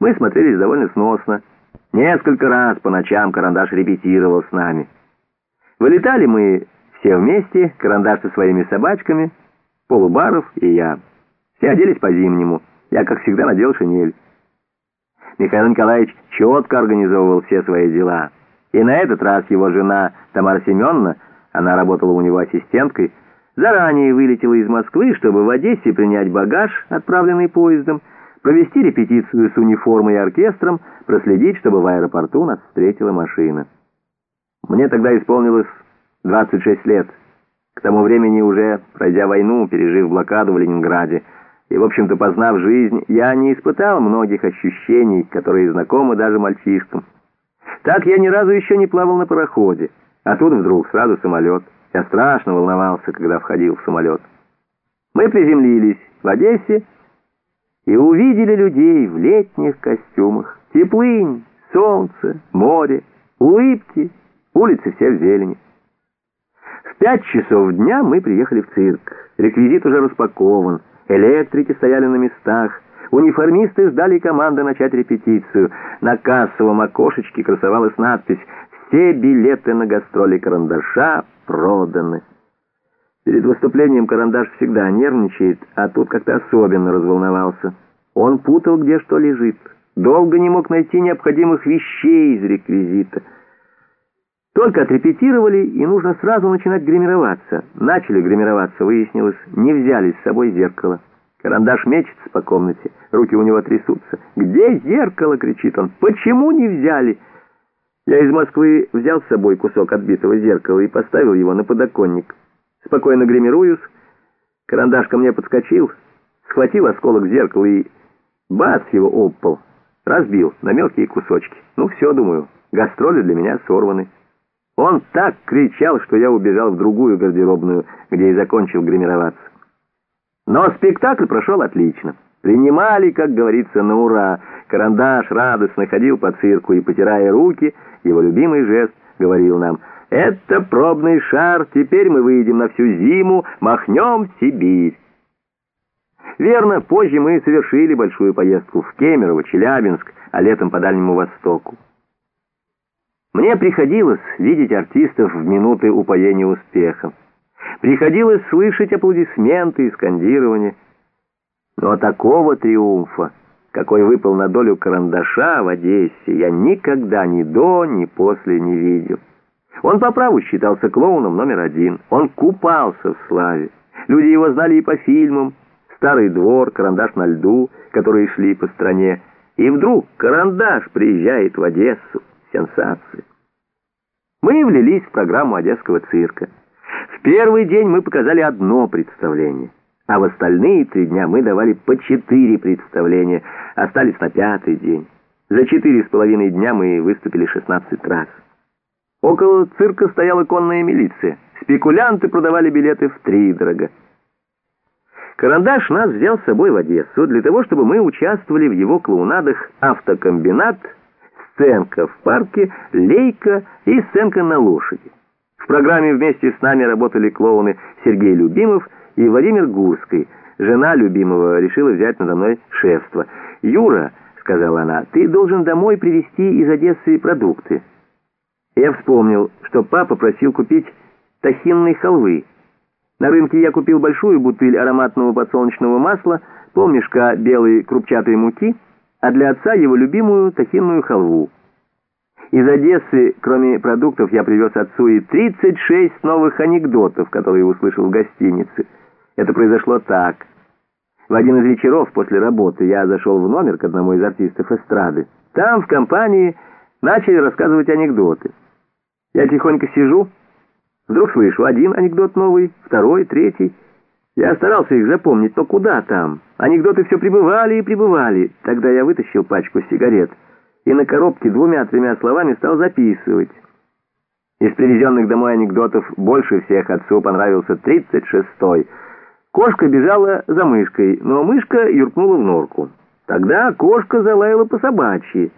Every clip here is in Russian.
Мы смотрелись довольно сносно. Несколько раз по ночам Карандаш репетировал с нами. Вылетали мы все вместе, Карандаш со своими собачками, Полубаров и я. Все оделись по-зимнему. Я, как всегда, надел шинель. Михаил Николаевич четко организовывал все свои дела. И на этот раз его жена Тамара Семеновна, она работала у него ассистенткой, заранее вылетела из Москвы, чтобы в Одессе принять багаж, отправленный поездом, провести репетицию с униформой и оркестром, проследить, чтобы в аэропорту нас встретила машина. Мне тогда исполнилось 26 лет. К тому времени уже, пройдя войну, пережив блокаду в Ленинграде, и, в общем-то, познав жизнь, я не испытал многих ощущений, которые знакомы даже мальчишкам. Так я ни разу еще не плавал на пароходе, а тут вдруг сразу самолет. Я страшно волновался, когда входил в самолет. Мы приземлились в Одессе, и увидели людей в летних костюмах. Теплынь, солнце, море, улыбки, улицы все в зелени. В пять часов дня мы приехали в цирк. Реквизит уже распакован, электрики стояли на местах, униформисты ждали команды начать репетицию. На кассовом окошечке красовалась надпись «Все билеты на гастроли карандаша проданы». Перед выступлением карандаш всегда нервничает, а тут как-то особенно разволновался. Он путал, где что лежит. Долго не мог найти необходимых вещей из реквизита. Только отрепетировали, и нужно сразу начинать гримироваться. Начали гримироваться, выяснилось, не взяли с собой зеркало. Карандаш мечется по комнате, руки у него трясутся. «Где зеркало?» — кричит он. «Почему не взяли?» Я из Москвы взял с собой кусок отбитого зеркала и поставил его на подоконник. Спокойно гримируюсь. Карандаш ко мне подскочил, схватил осколок зеркала и... Бац его об разбил на мелкие кусочки. Ну все, думаю, гастроли для меня сорваны. Он так кричал, что я убежал в другую гардеробную, где и закончил гримироваться. Но спектакль прошел отлично. Принимали, как говорится, на ура. Карандаш радостно ходил по цирку и, потирая руки, его любимый жест говорил нам — это пробный шар, теперь мы выйдем на всю зиму, махнем в Сибирь. Верно, позже мы совершили большую поездку в Кемерово, Челябинск, а летом по Дальнему Востоку. Мне приходилось видеть артистов в минуты упоения успехом. Приходилось слышать аплодисменты и скандирование. Но такого триумфа, какой выпал на долю карандаша в Одессе, я никогда ни до, ни после не видел. Он по праву считался клоуном номер один. Он купался в славе. Люди его знали и по фильмам. «Старый двор», «Карандаш на льду», которые шли по стране. И вдруг «Карандаш» приезжает в Одессу. Сенсация. Мы влились в программу Одесского цирка. В первый день мы показали одно представление, а в остальные три дня мы давали по четыре представления, остались на пятый день. За четыре с половиной дня мы выступили 16 раз. Около цирка стояла конная милиция. Спекулянты продавали билеты в три дорого. Карандаш нас взял с собой в Одессу для того, чтобы мы участвовали в его клоунадах «Автокомбинат», «Сценка в парке», «Лейка» и «Сценка на лошади». В программе вместе с нами работали клоуны Сергей Любимов и Владимир Гурский. Жена Любимого решила взять надо мной шефство. «Юра», — сказала она, — «ты должен домой привезти из Одессы продукты». Я вспомнил, что папа просил купить тахинной халвы. На рынке я купил большую бутыль ароматного подсолнечного масла, полмешка белой крупчатой муки, а для отца его любимую тахинную халву. Из Одессы, кроме продуктов, я привез отцу и 36 новых анекдотов, которые услышал в гостинице. Это произошло так. В один из вечеров после работы я зашел в номер к одному из артистов эстрады. Там, в компании, начали рассказывать анекдоты. Я тихонько сижу, вдруг слышу один анекдот новый, второй, третий. Я старался их запомнить, но куда там? Анекдоты все прибывали и прибывали. Тогда я вытащил пачку сигарет и на коробке двумя-тремя словами стал записывать. Из привезенных домой анекдотов больше всех отцу понравился тридцать шестой. Кошка бежала за мышкой, но мышка юркнула в норку. Тогда кошка залаяла по собачьи.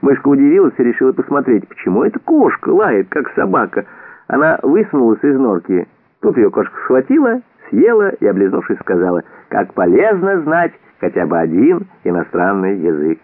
Мышка удивилась и решила посмотреть, почему эта кошка лает, как собака. Она высунулась из норки. Тут ее кошка схватила, съела и, облизнувшись, сказала, как полезно знать хотя бы один иностранный язык.